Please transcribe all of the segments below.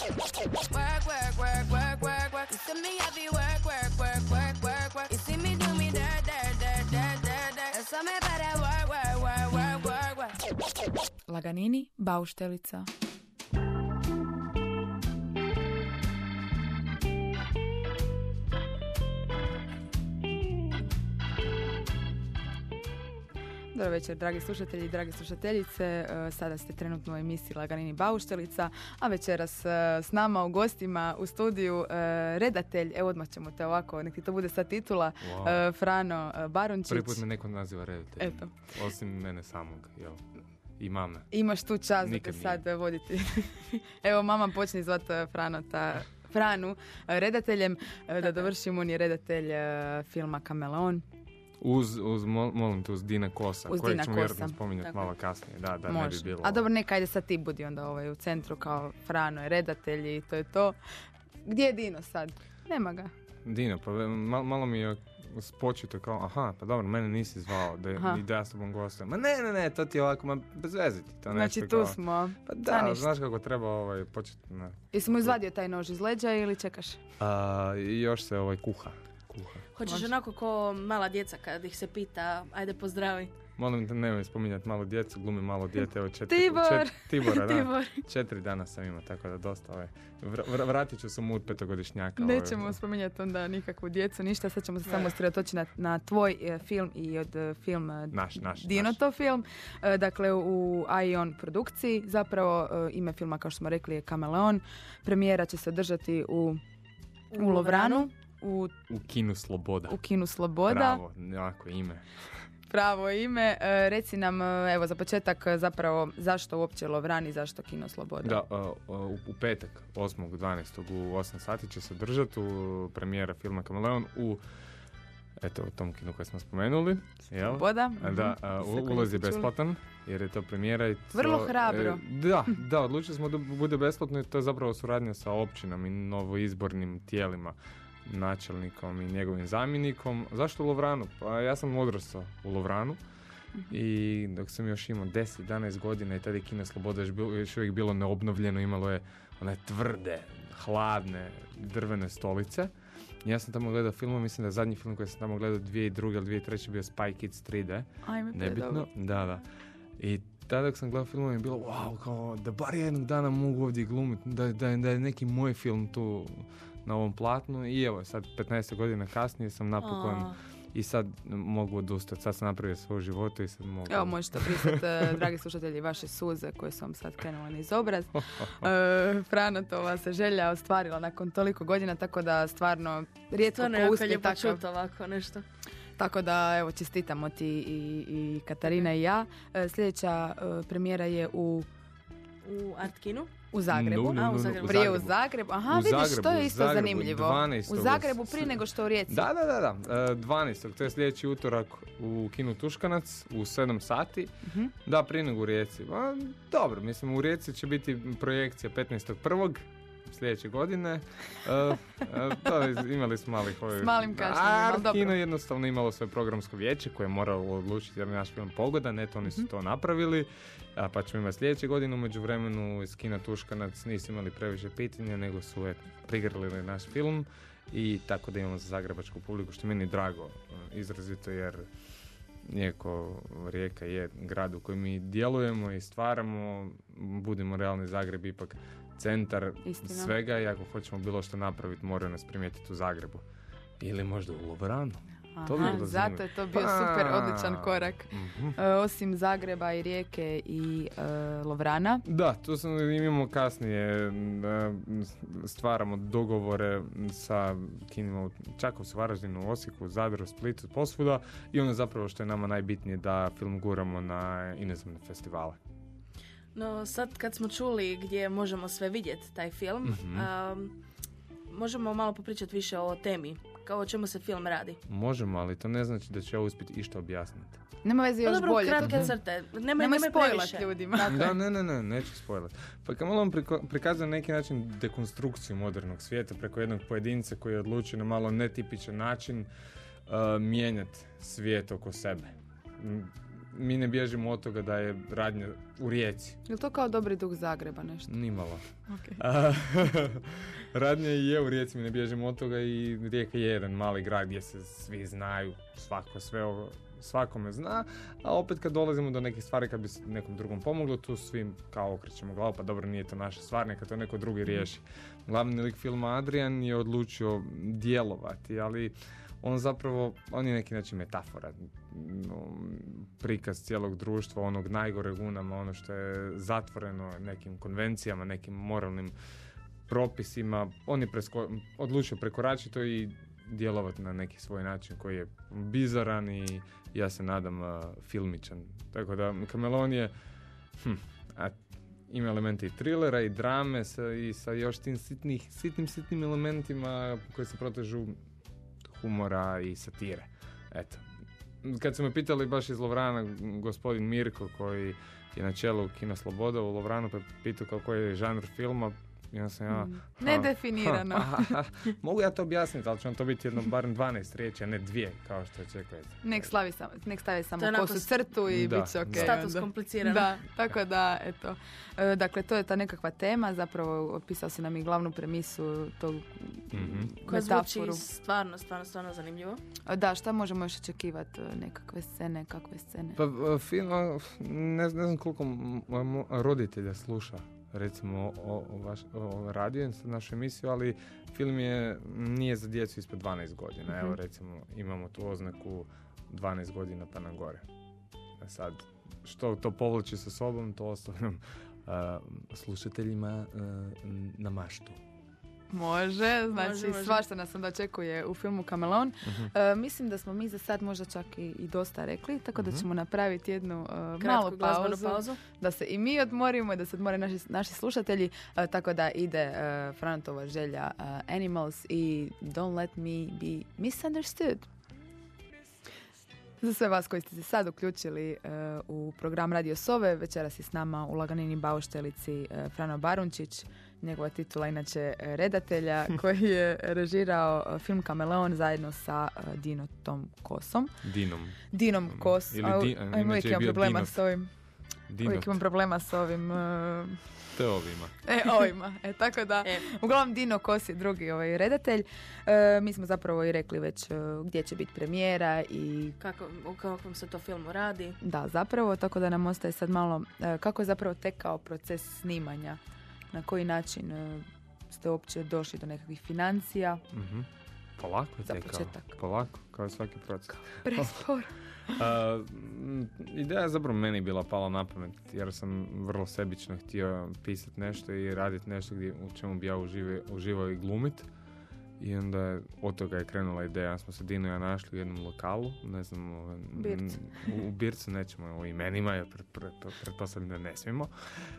Work, work. Laganini, bauštelica. Dobro večer, dragi slušatelji i dragi slušateljice. E, Sada ste trenutno u emisiji Laganini Bauštelica, a večeras e, s nama u gostima u studiju e, redatelj, evo odmah ćemo te ovako, nek ti to bude sad titula, Wow. Frano Barunčić. Prvi put me neko naziva redateljem. Eto. Osim mene samog, jel? I mame. Imaš tu čast da te Nikad sad voditi. Evo, mama počne zvati e, Frano ta, Franu redateljem, da dovršimo, on je redatelj filma Kameleon. Uz, uz mol- molim te, uz Dina Kosa, Uz kojeg Dina ćemo Kosa. vjerojatno spominjati Tako malo kasnije. Da, da, ne bi Može. bilo. A dobro, neka, ajde sad ti budi onda ovaj, u centru kao Frano je redatelj i to je to. Gdje je Dino sad? Nema ga. Dino, pa ve- mal- malo mi je spočito kao, aha, pa dobro, mene nisi zvao da, Aha. i da ja s tobom gostujem. Ma ne, ne, ne, to ti je ovako, ma bez veze ti to Znači, tu kao- smo. Pa da, ništa. znaš kako treba ovaj, početi. Ne. Jesi mu izvadio taj nož iz leđa ili čekaš? A, još se ovaj kuha. kuha. Hoćeš Može. onako ko mala djeca kad ih se pita, ajde pozdravi. Molim te, nemoj spominjati malo djecu, glumi malo dijete, evo četiri, Tibor! čet- Tibora, da. Tibor. Četiri dana sam imao, tako da dosta ovaj. Vr- vr- vratit ću se mu od petogodišnjaka. ovaj. Nećemo spominjati onda nikakvu djecu, ništa, sad ćemo se samo sredotočiti na, na tvoj e, film i od e, film e, Naš, naš, Dino naš. to film. E, dakle, u Ion produkciji, zapravo e, ime filma, kao što smo rekli, je Kameleon. Premijera će se održati u, u Lovranu, u, U kinu Sloboda. u kinu Sloboda. Bravo, jako ime. Pravo ime. E, reci nam, e, evo, za početak, e, zapravo, zašto uopće Lovran i zašto kino Sloboda? Da, u, u petak, 8.12. u 8 sati će se držati u premijera filma Kameleon u eto, u tom kinu koje smo spomenuli. Jel? Sloboda. Da, koje ulaz je besplatan jer je to premijera i to, Vrlo hrabro. da, da, odlučili smo da bude besplatno i to je zapravo suradnja sa općinom i novoizbornim tijelima načelnikom i njegovim zamjenikom. Zašto u Lovranu? Pa ja sam odrastao u Lovranu i dok sam još imao 10-11 godina i tada je Kino Sloboda još, bilo, još uvijek bilo neobnovljeno, imalo je one tvrde, hladne, drvene stolice. Ja sam tamo gledao film, mislim da je zadnji film koji sam tamo gledao 2002. ili 2003. bio Spy Kids 3D. Ajme, Nebitno, da, da. I tada dok sam gledao film je bilo wow, kao da bar jednog dana mogu ovdje glumiti, da, da, da je neki moj film tu na ovom platnu i evo sad 15 godina kasnije sam napokon A, i sad mogu odustati, sad sam napravio svoj život i sad mogu... Evo možete prisati, e, dragi slušatelji, vaše suze koje su vam sad krenule niz obraz. E, Frano, to vas se želja ostvarila nakon toliko godina, tako da stvarno rijetko Stvarno ko uspije čut ovako nešto. Tako da, evo, čestitamo ti i, i Katarina i ja. E, Sljedeća e, premijera je u, U Artkinu. u Zagrebu. No, no, A, no, u no, Zagrebu. Prije u Zagrebu. Aha, U vidiš, Zagrebu, to je u isto Zagrebu, zanimljivo. 12. U Zagrebu prije nego što u Rijeci. Da, da, da, da. E, 12. To je sljedeći utorak u kinu Tuškanac u 7 sati. Mhm. Da, prije nego u Rijeci. Ma, dobro, mislim u Rijeci će biti projekcija 15.1. sljedeće godine. To je- imali smo malih ovih... S malim kašnjenjem, A ali dobro. kino je jednostavno imalo svoje programsko vijeće koje je moralo odlučiti jer je naš film pogodan. Eto, oni Mhm. su to napravili. A, pa ćemo imati sljedeće godine. U međuvremenu iz kina Tuškanac nisu imali previše pitanja, nego su eto, prigrlili naš film. I tako da imamo za zagrebačku publiku, što je meni drago e, izrazito jer iako Rijeka je grad u kojem mi djelujemo i stvaramo, budimo realni Zagreb ipak centar Istina. svega i ako hoćemo bilo što napraviti moraju nas primijetiti u Zagrebu. Ili možda u Lovranu. To bi Aha, bilo zato je to bio Pa, super, odličan korak. E, osim Zagreba i Rijeke i e, Lovrana. Da, tu sam, imamo kasnije, e, stvaramo dogovore sa kinima u Čakovcu, Varaždinu, Osijeku, Zadru, Splitu, posvuda i ono zapravo što je nama najbitnije da film guramo na inozemne festivale. No sad kad smo čuli gdje možemo sve vidjeti taj film, Mhm. um, možemo malo popričati više o temi. Kao o čemu se film radi. Možemo, ali to ne znači da će ja uspjeti išta objasniti. Nema veze Pa još dobro, bolje. kratke to- crte. Nemoj, Nemoj nemoj ljudima. Da, ne, ne, ne, neću spojlat. Pa kad malo vam prikazuje na neki način dekonstrukciju modernog svijeta preko jednog pojedinca koji je odlučio na malo netipičan način uh, mijenjati svijet oko sebe. Mi ne bježimo od toga da je radnja u Rijeci. Je li to kao dobri duh Zagreba nešto? Nimalo. Okay. Radnja je u Rijeci, mi ne bježimo od toga i Rijeka je jedan mali grad gdje se svi znaju, svako sve ovo svakome zna, a opet kad dolazimo do nekih stvari kad bi se nekom drugom pomoglo, tu svim kao okrećemo glavu, pa dobro nije to naša stvar, neka to neko drugi riješi. Glavni lik filma Adrian je odlučio djelovati, ali on zapravo, on je neki način metafora, prikaz cijelog društva, onog najgoreg unama, ono što je zatvoreno nekim konvencijama, nekim moralnim propisima, on je odlučio prekoračiti to i djelovati na neki svoj način koji je bizaran i ja se nadam filmičan. Tako da Kamelon je hm, a, ima elemente i trilera i drame sa, i sa još tim sitnih, sitnim, sitnim elementima koji se protežu humora i satire. Eto. Kad su me pitali baš iz Lovrana, gospodin Mirko koji je na čelu Kina Sloboda u Lovranu, pa pitao kao koji je žanr filma, ja sam ja... Mm. Nedefinirano. mogu ja to objasniti, ali će vam to biti jedno barem 12 riječi, a ne dvije, kao što očekujete. Nek, slavi samo, nek stavi samo kosu crtu i da, bit će ok. Status komplicirano. Da, tako da, eto. E, dakle, to je ta nekakva tema, zapravo opisao si nam i glavnu premisu tog mm-hmm. Koja zvuči stvarno, stvarno, stvarno zanimljivo. E, da, šta možemo još očekivati? E, nekakve scene, kakve scene? Pa, film, ne, ne znam koliko roditelja sluša recimo o, o, vaš, o radio našu emisiju, ali film je, nije za djecu ispod 12 godina. Evo mhm. recimo imamo tu oznaku 12 godina pa na gore. A sad, što to povlači sa sobom, to ostavljam uh, slušateljima uh, na maštu. Može, znači može, svašta nas onda očekuje u filmu Kamelon. uh mislim da smo mi za sad možda čak i, i dosta rekli, tako da mhm. ćemo napraviti jednu uh, malu pauzu, pauzu, da se i mi odmorimo i da se odmore naši, naši slušatelji, tako da ide Frantova želja Animals i Don't Let Me Be Misunderstood. Za sve vas koji ste se sad uključili u program Radio Sove, večeras je s nama u Laganini Bauštelici Frano Barunčić, njegova titula inače e, redatelja koji je režirao e, film Kameleon zajedno sa e, Dinotom Kosom. Dinom. Dinom Kos. Ili di, a, uvijek imam problema s ovim. Uvijek imam problema s ovim... Uh, te ovima. E, ovima. E, tako da, e. uglavnom Dino Kos je drugi ovaj redatelj. mi smo zapravo i rekli već gdje će biti premijera i... Kako, u kakvom se to filmu radi. Da, zapravo, tako da nam ostaje sad malo kako je zapravo tekao proces snimanja na koji način e, ste uopće došli do nekakvih financija. mm Polako je početak. Polako, kao i svaki proces. Prespor. ideja je zapravo meni bila pala na pamet jer sam vrlo sebično htio pisati nešto i raditi nešto gdje, u čemu bi ja uživao i glumit. I onda od toga je krenula ideja, smo se Dino ja našli u jednom lokalu, ne znam, u, u Bircu nećemo u imenima, jer pre, pre, pretpostavljam da ne smijemo.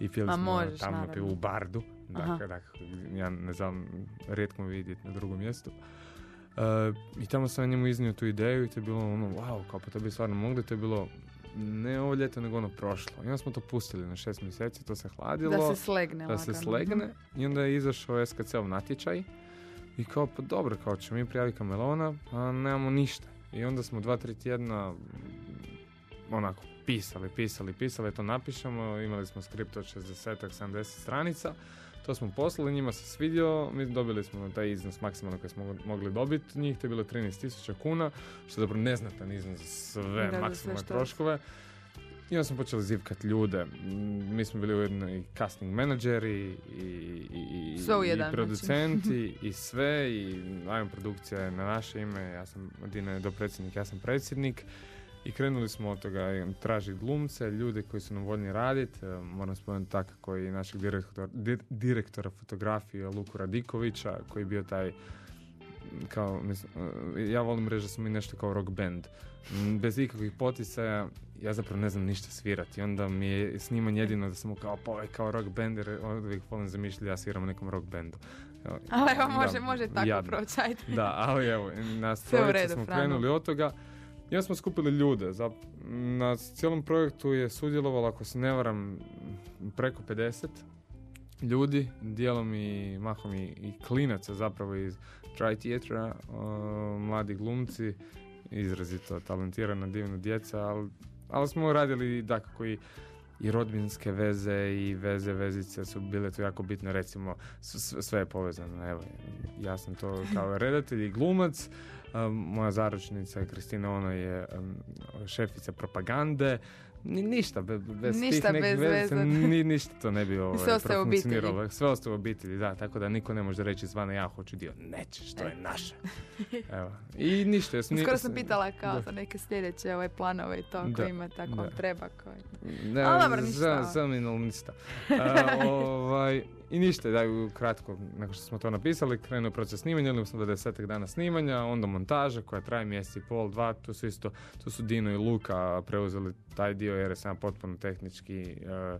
I pili smo možeš, tamo u Bardu, dakle, dakle, ja ne znam, rijetko vidjeti na drugom mjestu. Uh, I tamo sam njemu iznio tu ideju i to je bilo ono, wow, kao pa to bi stvarno mogli, to je bilo ne ovo ljeto, nego ono prošlo. I onda smo to pustili na šest mjeseci, to se hladilo. Da se slegne. Da se slegne. I onda je izašao SKC-ov natječaj i kao, pa dobro, kao ćemo mi prijaviti kamelona, a nemamo ništa. I onda smo dva, tri tjedna onako pisali, pisali, pisali, to napišemo, imali smo skript od 60-70 stranica, to smo poslali, njima se svidio, mi dobili smo taj iznos maksimalno koji smo mogli dobiti, njih to je bilo 13.000 kuna, što je dobro neznatan iznos za sve maksimalne troškove. I onda smo počeli zivkat ljude. Mi smo bili ujedno i casting menadžeri i, i, i, i producenti i sve i najmo produkcija je na naše ime, ja sam Dina je dopredsjednik, ja sam predsjednik. I krenuli smo od toga tražiti glumce, ljude koji su nam voljni raditi. E, moram spomenuti tako koji našeg direktora, direktora fotografije Luku Radikovića, koji je bio taj kao, mislim, e, ja volim reći da smo mi nešto kao rock band. Bez ikakvih poticaja, ja zapravo ne znam ništa svirati. Onda mi je snimanje jedino da sam kao, pa kao rock band, jer uvijek volim zamišljati ja sviram u nekom rock bandu. Ali evo, može, može tako proći, Da, ali evo, na trojice smo krenuli od toga. Onda smo skupili ljude. Za, na cijelom projektu je sudjelovalo, ako se ne varam, preko 50 ljudi, dijelom i mahom i, i klinaca zapravo iz Try Theatra, mladi glumci, izrazito talentirana divna djeca, ali ali smo radili dakako i i rodbinske veze i veze, vezice su bile tu jako bitne, recimo sve je povezano, evo, ja sam to kao redatelj i glumac, um, moja zaručnica Kristina, ona je šefica propagande, Ni, ništa, be- bez Ništa tih nekih bez veze, ni, ništa to ne bi ovaj, Sve ostaje u obitelji. profunkcioniralo. Sve ostaje u obitelji, da, tako da niko ne može reći zvana ja hoću dio, nećeš, to je naše. Evo. I ništa. Sam, Skoro sam pitala kao da. za neke sljedeće ovaj planove i to ako ima tako da. treba. Koji. Ne, Ali dobro, za- ništa. Zaminul ništa. A, ovaj, I ništa, da, kratko, nakon što smo to napisali, krenuo proces snimanja, imali smo 20 dana snimanja, onda montaža koja traje mjesec i pol, dva, tu su isto, tu su Dino i Luka preuzeli taj dio jer sam potpuno tehnički eh,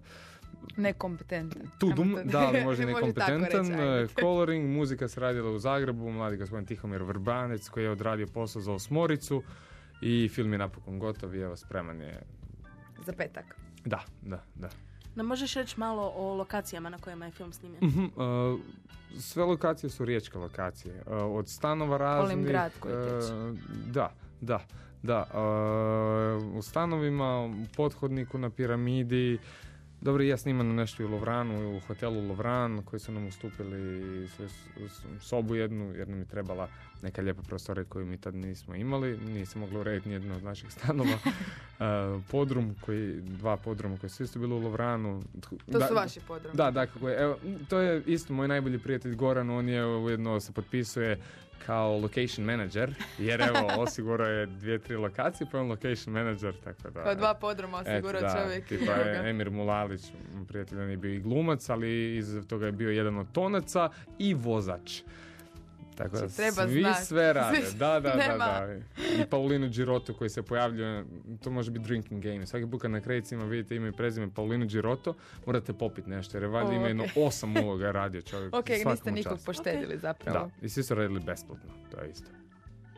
Nekompetentan. To- da, ali možda nekompetentan. eh, Coloring, muzika se radila u Zagrebu, mladi gospodin Tihomir Vrbanec koji je odradio posao za osmoricu i film je napokon gotov i evo spreman je. Za petak. Da, da, da. Nam možeš reći malo o lokacijama na kojima je film snimljen? Mhm, uh, sve lokacije su riječke lokacije. Uh, od stanova raznih... Volim grad koji uh, da, da, da. Uh, u stanovima, u pothodniku na piramidi, dobro, ja snimam nešto u Lovranu, u hotelu Lovran, koji su nam ustupili sobu jednu, jer nam je trebala neka lijepa prostorija koju mi tad nismo imali. Nisam mogla urediti nijedno od naših stanova. Uh, podrum, koji, dva podruma koji su isto bili u Lovranu. To Da- su vaši podromi. da, da, kako je. Evo, to je isto moj najbolji prijatelj Goran, on je ujedno se potpisuje kao location manager, jer evo, osigurao je dvije, tri lokacije, pa je on location manager, tako da... Kao dva podruma osigurao da, čovjek. Tipa Emir Mulalić, prijatelj, on je bio i glumac, ali iz toga je bio jedan od tonaca i vozač. Tako da Znači, treba svi sve rade, da, da, da, da. I Paulinu Giroto koji se pojavljuje, to može biti drinking game. Svaki put kad na kredicima vidite ime i prezime Paulinu Giroto, morate popiti nešto, jer je valjda ima jedno osam uloga radio čovjek. Ok, niste nikog poštedili zapravo. Da, i svi su radili besplatno, to je isto.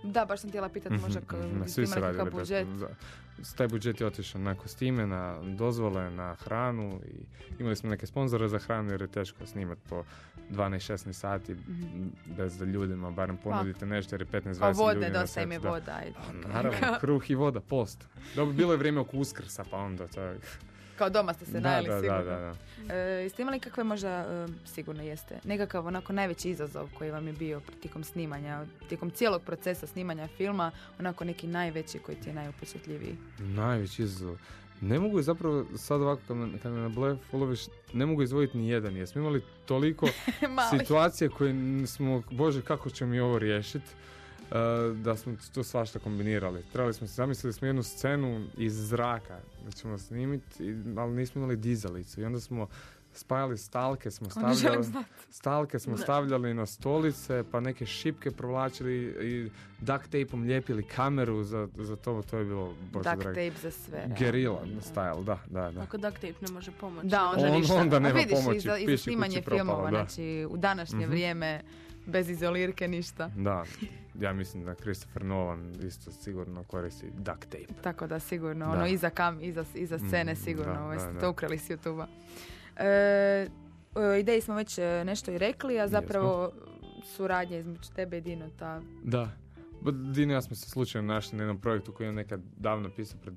Da, baš sam htjela pitati možda mhm, jeste Svi su radili budžet. Da. Taj budžet je otišao na kostime, na dozvole, na hranu i imali smo neke sponzore za hranu jer je teško snimati po 12-16 sati bez da ljudima barem ponudite nešto jer je 15-20 Pa ljudi vode, na dosta im je da. voda. ajde. Pa, Naravno, kruh i voda, post. Dobro, bilo je vrijeme oko uskrsa, pa onda to. Kao doma ste se najeli da, da, sigurno. da, da. E, jeste imali kakve možda, e, sigurno jeste, nekakav onako najveći izazov koji vam je bio tijekom snimanja, tijekom cijelog procesa snimanja filma, onako neki najveći koji ti je najupečatljiviji? Najveći izazov. Ne mogu zapravo sad ovako kad me, kad me na blef ne mogu izvojiti ni jedan jer smo imali toliko situacije koje smo, bože kako ćemo mi ovo riješiti, da smo to svašta kombinirali. Trebali smo, zamislili smo jednu scenu iz zraka da ćemo snimiti, ali nismo imali dizalicu i onda smo spajali stalke, smo stavljali, stalke smo Da. stavljali na stolice, pa neke šipke provlačili i duct tapeom lijepili kameru za, za to, to je bilo, bože Duct dragi. tape za sve. Gerila style, da, da, da. Ako duct tape ne može pomoći. Da, onda On- ništa. onda A nema vidiš, pomoći, i za, i za piši snimanje filmova, da. znači u današnje Mhm. vrijeme bez izolirke ništa. Da, ja mislim da Christopher Nolan isto sigurno koristi duct tape. Tako da sigurno, Da. ono, iza, kam, iza, iza scene Mm, sigurno, da, ovaj, da, to ukrali s YouTube-a. E, o ideji smo već e, nešto i rekli, a zapravo suradnja između tebe i Dinota. Da. Dino ja smo se slučajno našli na jednom projektu koji je nekad davno pisao pred,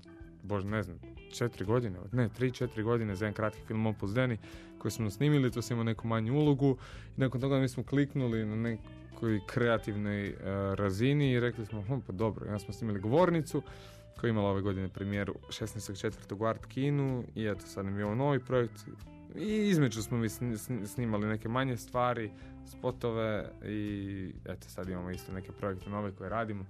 bože ne znam, četiri godine, ne, tri, četiri godine za jedan kratki film Opus Deni koji smo snimili, to sam neku manju ulogu i nakon toga mi smo kliknuli na nekoj kreativnoj e, razini i rekli smo, hm, pa dobro, onda smo snimili govornicu koja je imala ove godine premijeru 16.4. u Art Kinu i eto sad nam je ovo novi projekt i između smo mi sni- sni- snimali neke manje stvari, spotove i eto sad imamo isto neke projekte nove koje radimo.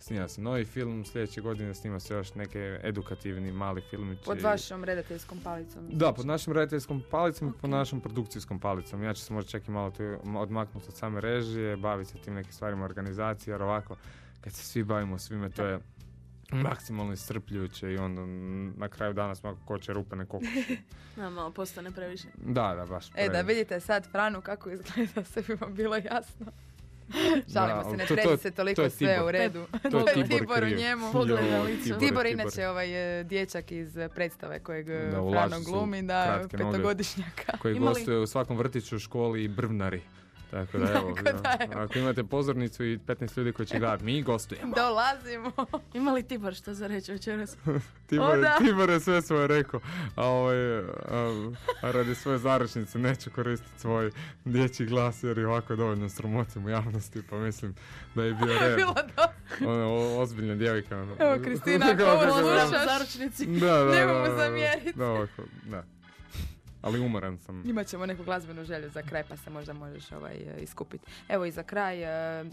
Snima se novi film, sljedeće godine snima se još neke edukativni mali filmići. Pod vašom redateljskom palicom. Da, pod našim redateljskom palicom i pod našom produkcijskom palicom. Ja ću se možda čak i malo tu odmaknuti od same režije, baviti se tim nekim stvarima organizacije, jer ovako, kad se svi bavimo svime, to je maksimalno iscrpljujuće i onda na kraju dana smo ako koče rupe ne kokuši. Da, malo postane previše. Da, da, baš. E, da previše. vidite sad Franu kako izgleda, sve bi vam bilo jasno. Šalimo Da, se, ne to- se to toliko sve u redu. To je Tibor u njemu. Tibor, inače ovaj e, dječak iz e, predstave kojeg e, Da, u Frano glumi, da, petogodišnjaka. koji gostuje u svakom vrtiću, školi i brvnari. Tako da evo, Tako da, evo. ako imate pozornicu i 15 ljudi koji će gledati, mi gostujemo. Dolazimo. Ima li Tibor što za reći večeras? Tibor. Tibor je sve svoje rekao, a, ovaj, a, a radi svoje zaručnice neću koristiti svoj dječji glas jer je ovako dovoljno sramotim u javnosti, pa mislim da je bio red. Bilo dobro. Ona o- ozbiljna djevojka. ono. Evo, Kristina, ako ovo slušaš, zaručnici. Da, da, Nemoj mu da, ovako, da. Ali umoran sam. Imat ćemo neku glazbenu želju za kraj pa se možda možeš ovaj, e, iskupiti. Evo i za kraj, e,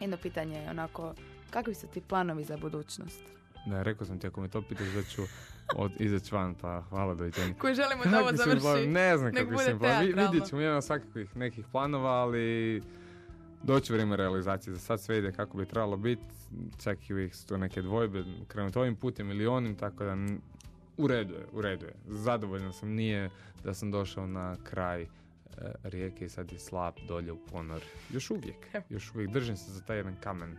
jedno pitanje je onako, kakvi su ti planovi za budućnost? Da, rekao sam ti, ako me to pitaš da ću od, izaći van, pa hvala, doviđenja. Koji želimo da ovo završi. Ne znam planovi. Vi- teatralno. Vidjet ćemo, imam svakakvih nekih planova, ali doći vrijeme realizacije. Za sad sve ide kako bi trebalo biti. Čak i uvijek su tu neke dvojbe. Krenuti ovim putem ili onim, tako da u redu je, u redu je. Zadovoljan sam, nije da sam došao na kraj e, rijeke i sad je slab dolje u ponor. Još uvijek, još uvijek držim se za taj jedan kamen.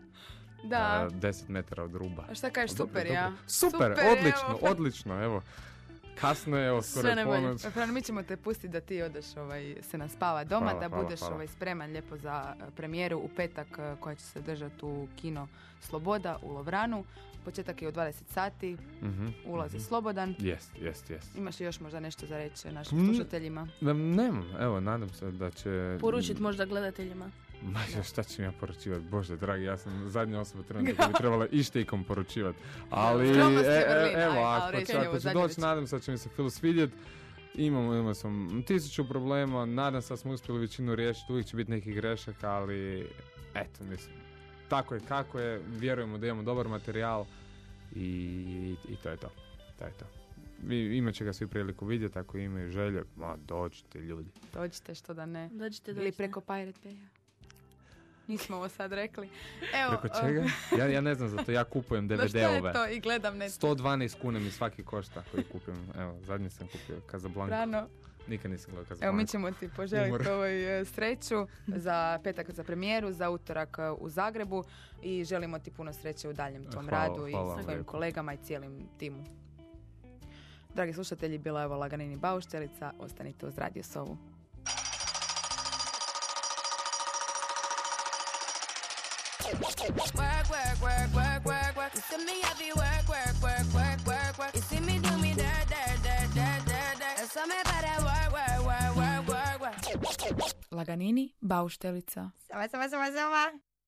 Da. a, 10 metara od ruba. A šta kažeš, super dobro. ja? Super, Super, odlično, evo. odlično, evo. Kasno je, evo, skoro Sve ponoć. Pa, Fran, mi ćemo te pustiti da ti odeš ovaj, se naspava doma, Hvala, da hvala, budeš hvala. ovaj, spreman lijepo za eh, premijeru u petak eh, koja će se držati u kino Sloboda u Lovranu. Početak je u 20 sati, Mhm, ulaz je mhm. slobodan. Jest, jest, jest. Imaš li još možda nešto za reći našim Mm. slušateljima? Nemam, evo, nadam se da će... Poručit možda gledateljima. Ma, ja, šta ću ja poručivati, bože dragi, ja sam zadnja osoba trenutno koja bi trebala išta ikom poručivati. Ali, e, e, evo, ako će, evo, ako će doći, nadam se da će mi se film svidjet. Imamo, imao sam tisuću problema, nadam se da smo uspjeli većinu riješiti, uvijek će biti nekih grešaka, ali eto, mislim, tako je kako je, vjerujemo da imamo dobar materijal i, i to je to. To je to. Vi, imat će ga svi priliku vidjeti, ako imaju želje, ma dođite ljudi. Dođite što da ne. Dođite, Ili dođite. preko Pirate Baya. Nismo ovo sad rekli. Evo, Preko eh, čega? Ja, ja ne znam za to, ja kupujem DVD-ove. to i gledam net. 112 kuna mi svaki košta koji kupim. Evo, zadnji sam kupio Casablanca. Rano. Nikad nisam gledao Casablanca. Evo mi ćemo ti poželiti Umor. ovaj e, sreću za petak za premijeru, za utorak e, u Zagrebu i želimo ti puno sreće u daljem tom Hvala, radu i hvala sa svojim kolegama i cijelim timu. Dragi slušatelji, bila je ovo Laganini Bauštelica, ostanite uz Radio Sovu. Work, work, work, work, work, work. You see me, I be work, work, work, work, work, work. You see me do me dirt, dirt, dirt, dirt, dirt, dirt. And some better work, work, work, work, work, work. Laganini Bauštelica. Sama, sama, sama, sama.